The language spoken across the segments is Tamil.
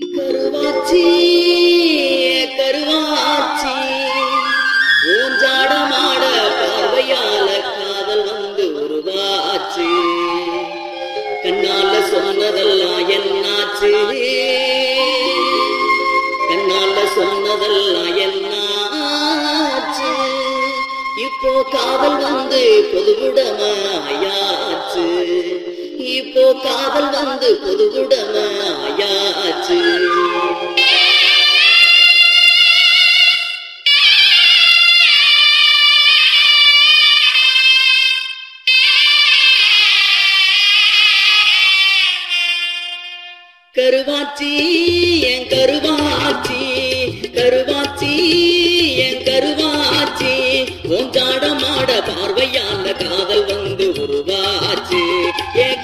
கருவாச்சி கருவாச்சி. ஊஞ்சாடமாட பார்வையால காதல் வந்து உருவாச்சு. கண்ணால சொன்னதெல்லாம் என்னாச்சு? கண்ணால சொன்னதெல்லாம் என்னாச்சு? இப்போ காதல் வந்து பொதுவிடமாயாச்சு. இப்போ காதல் வந்து புதுகுடமாயாச்சு கருவாச்சி என் கருவாச்சி கருவாச்சி என் கருவாச்சி உஞ்சாடமாட பார்வையால காதல் வந்து உருவாச்சு. என்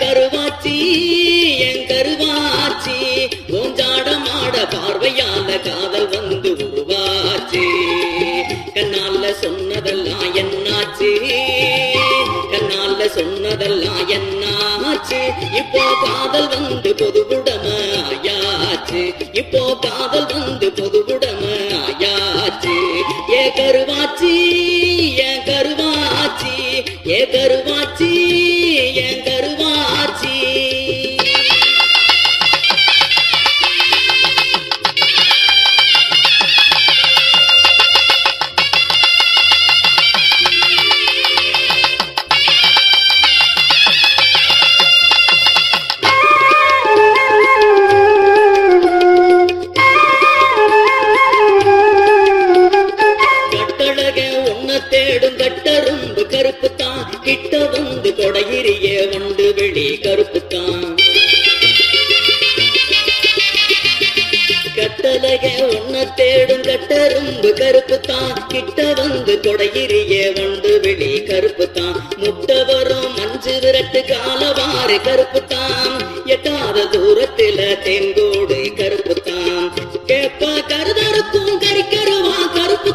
சொன்னதெல்லாம் என்னாச்சு? இப்போ காதல் வந்து பொதுவுடமையாச்சு. இப்போ காதல் வந்து பொதுவுடமையாச்சு. ஏ கருவாச்சி ஏ கருவாச்சி ஏ கருவாச்சி. கருங்கட்டரும்பு கட்டரும்பு கருப்பு தான் கிட்ட வந்து கொடையிறிய வண்டு வெளி கருப்பு தான் கட்டழக உன்ன தேடும் கட்டரும்பு கருப்பு தான் கிட்ட வந்து கொடையிறிய வண்டு வெளி கருப்பு தான் முட்டை வரும் மஞ்சு விரட்டு காலவாறு கருப்பு தான் எட்டாத தூரத்துல தேங்கோடு கருப்பு தான் கேப்ப கருதருக்கும் கறிக்கருவா கருப்பு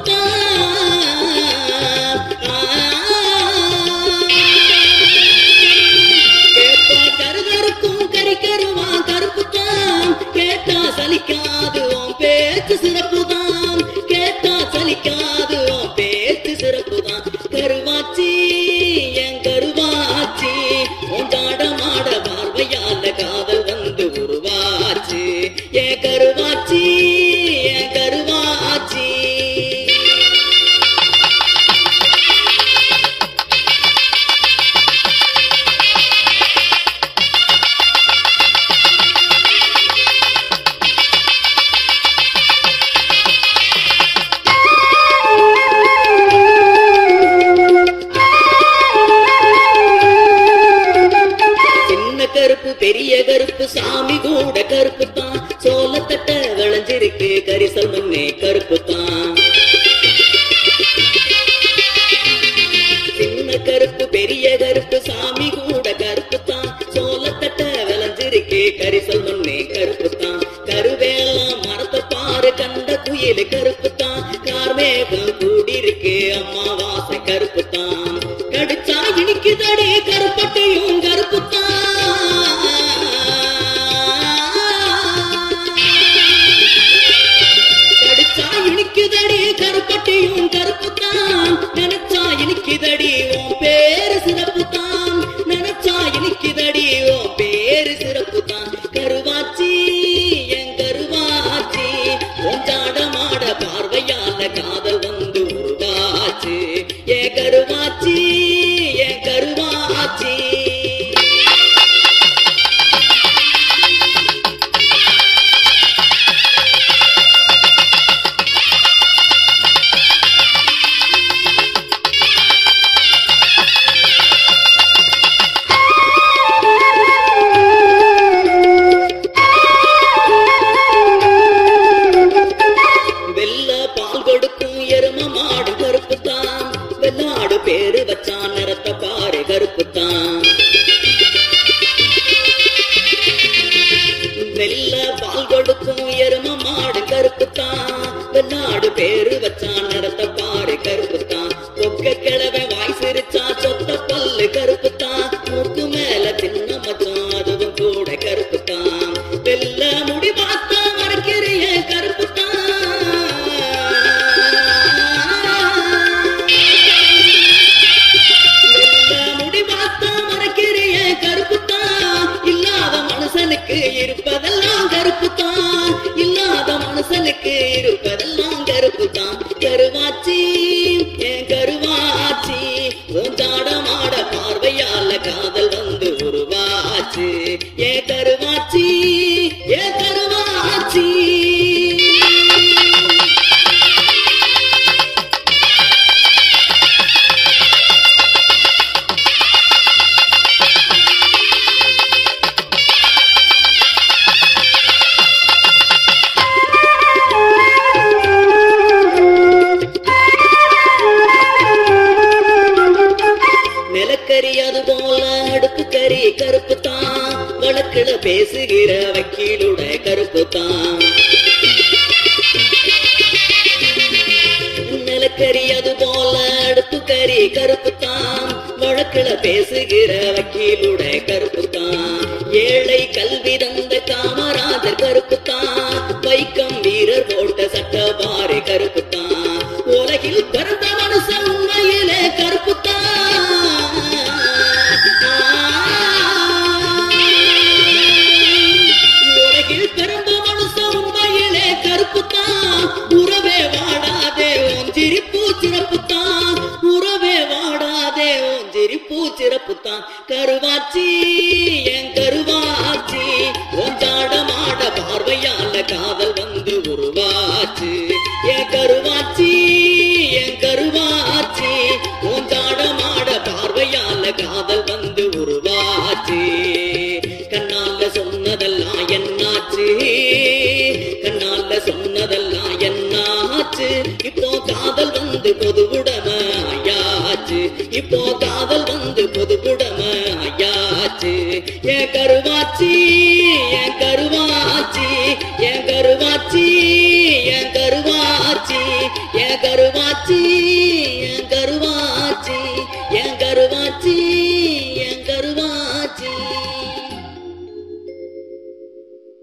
விளைஞ்சிருக்கு கரிசல் மண்ணே கருப்பு தான் சின்ன கருப்பு பெரிய கருப்பு சாமி கூட கருப்பு தான் சோளத்தட்ட விளைஞ்சிருக்கு கரிசல் மண்ணே கருப்பு தான் கருவேலாம் மரத்தை பாரு கண்ட குயில் கருப்பு பார்வையால நாடு பேரு வச்சான் நடத்த பாரு கருப்புத்தான். பொக்க கிழவை வாய் சிரிச்சா சொத்த பல்லு கருப்புத்தான். மூக்கு மேல சின்ன மச்சான் அதுவும் கூட கருப்புத்தான். வெல்ல முடி பார்த்தா மறைக்கிறிய கருப்புத்தான். இருப்பதெல்லாம் கருப்பு தான் இல்லாத மனுஷனுக்கு இருப்ப கருவாச்சி பேசுகிற வக்கீலுட கருப்பு தான் நிலக்கரி அது போல அடுப்பு கறி கருப்பு தான் வழக்குல பேசுகிற வக்கீலுட கருப்பு தான் ஏழை கல்வி தந்த காமராஜர் கருப்பு தான் வைக்கம் வீரர் போட்ட சட்டபாரி கருப்பு தான் உலகில் பிறந்த சிரிப்பு சிறப்பு தான் கருவாச்சி என் கருவாச்சி உன் தாடமாட பார்வையால காதல் வந்து உருவாச்சு. என் கருவாச்சி என் கருவாச்சி உன் தாடமாட பார்வையால காதல் வந்து உருவாச்சு. கண்ணால சொன்னதெல்லாம் என்னாச்சு? கண்ணால சொன்னதெல்லாம் என்னாச்சு? இப்போ காதல் வந்து பொதுவுட ये करवाची